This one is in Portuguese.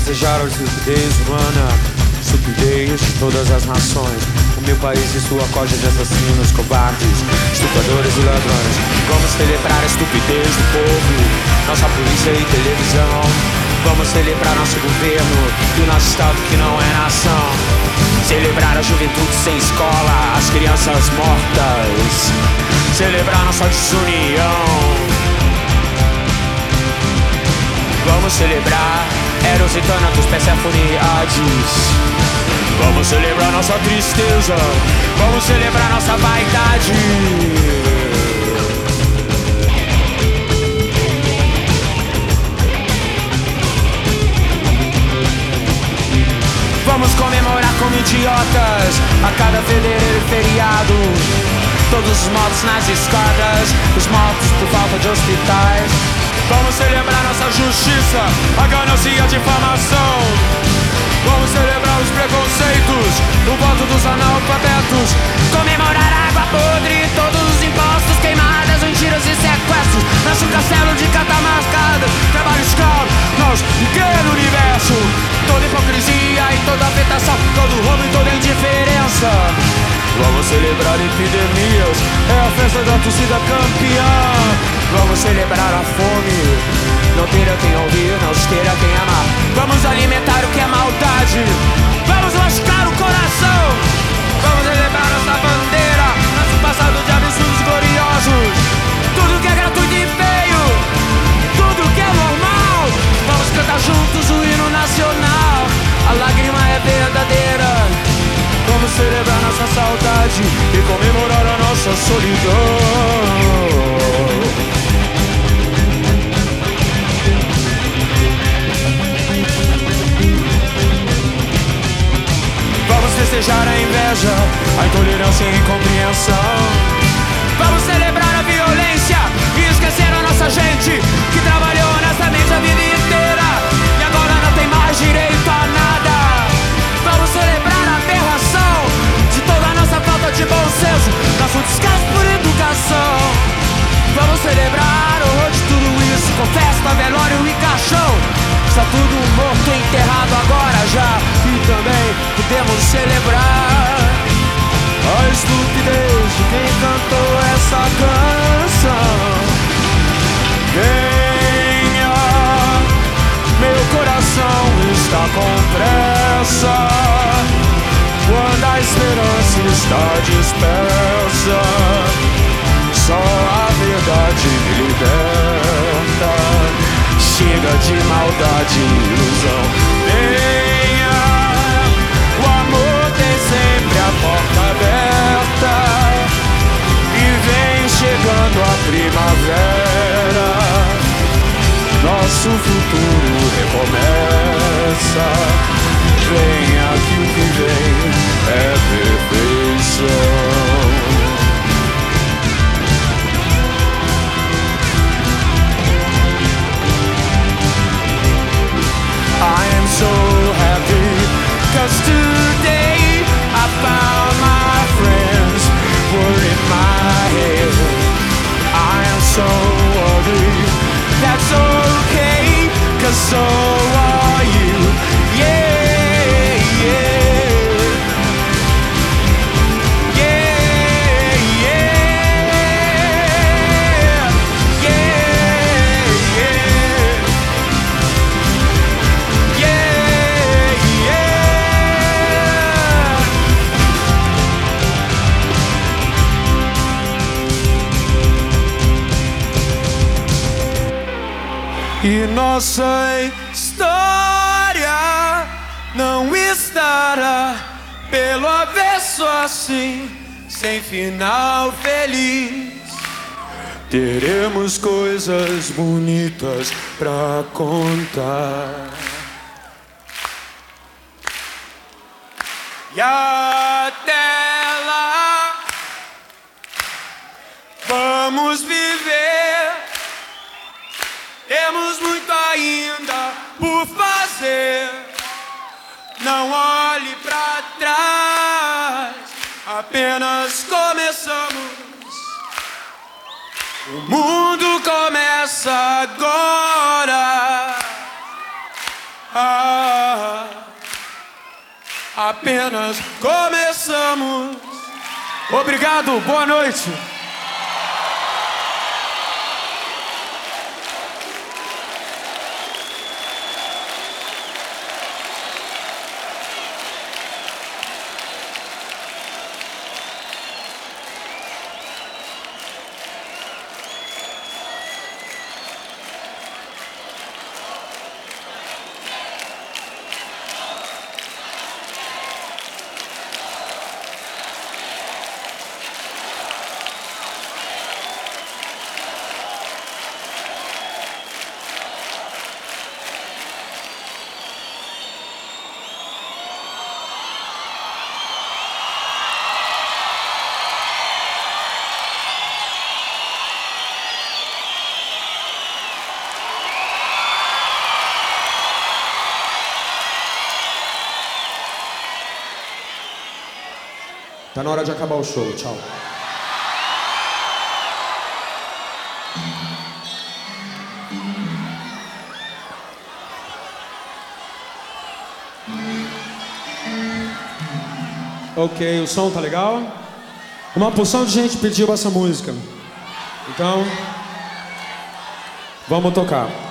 festejar a estupidez humana, estupidez de todas as nações. O meu país e sua corda de assassinos, covardes, estupradores e ladrões. Vamos celebrar a estupidez do povo, nossa polícia e televisão. Vamos celebrar nosso governo e o nosso estado que não é nação. Celebrar a juventude sem escola, as crianças mortas. Celebrar nossa desunião. Vamos celebrar Eros e Thanatos, Persephone e Hades Vamos celebrar nossa tristeza Vamos celebrar nossa vaidade Vamos comemorar como idiotas a cada fevereiro e feriado. Todos os mortos nas escadas, os mortos por falta de hospitais. Vamos celebrar nossa justiça, a ganância e a difamação. Vamos celebrar os preconceitos, o voto dos analfabetos. Comemorar a água podre, todos os impostos, queimadas, mentiras e sequestros. Nosso castelo de catamarcada, trabalho escravo, nosso pequeno universo. Toda hipocrisia e toda afetação, todo roubo e toda indiferença. Vamos celebrar epidemias, é a festa da torcida campeã. Vamos celebrar a fome. Não ter a quem ouvir, não ter a quem amar. Vamos alimentar o que é maldade. Vamos machucar o coração. Vamos celebrar nossa bandeira Nosso passado de absurdos gloriosos. Tudo que é gratuito e feio Tudo que é normal. Vamos cantar juntos o hino nacional. A lágrima é verdadeira. Vamos celebrar nossa saudade E comemorar a nossa solidão a incompreensão. Vamos celebrar a violência e esquecer a nossa gente que trabalhou honestamente a vida inteira e agora não tem mais direito a nada. Vamos celebrar a aberração de toda a nossa falta de bom senso, nosso descaso por educação. Vamos celebrar o horror de tudo isso com festa, velório e caixão. Está tudo morto, enterrado agora já E também podemos celebrar estupidez de quem cantou essa canção. Venha, meu coração está com pressa. Quando a esperança está dispersa Só a verdade me liberta. Chega de maldade e ilusão. E nossa história não estará pelo avesso assim, sem final feliz. Teremos coisas bonitas pra contar. E até olhe para trás, apenas começamos. O mundo começa agora. Ah, apenas começamos. Obrigado, boa noite. Tá na hora de acabar o show. Tchau. Ok, o som tá legal? Uma porção de gente pediu essa música. Então, vamos tocar.